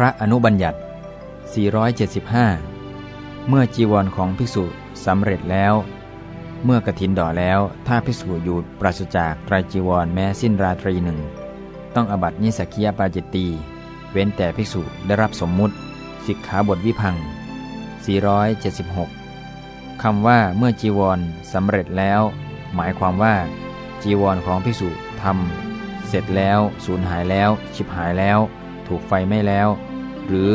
พระอนุบัญญัติ 475 เมื่อจีวรของภิกษุสำเร็จแล้ว เมื่อกระถินดอแล้วถ้าภิกษุอยู่ปราศจากไตรจีวรแม้สิ้นราตรีหนึ่ง ต้องอบัตินิสกียปาจิตตี เว้นแต่ภิกษุได้รับสมมุติสิกขาบทวิพัง 476 คำว่าเมื่อจีวรสำเร็จแล้ว หมายความว่า จีวรของภิกษุทำเสร็จแล้วสูญหายแล้วฉิบหายแล้ว ถูกไฟไหม้แล้ว หรือ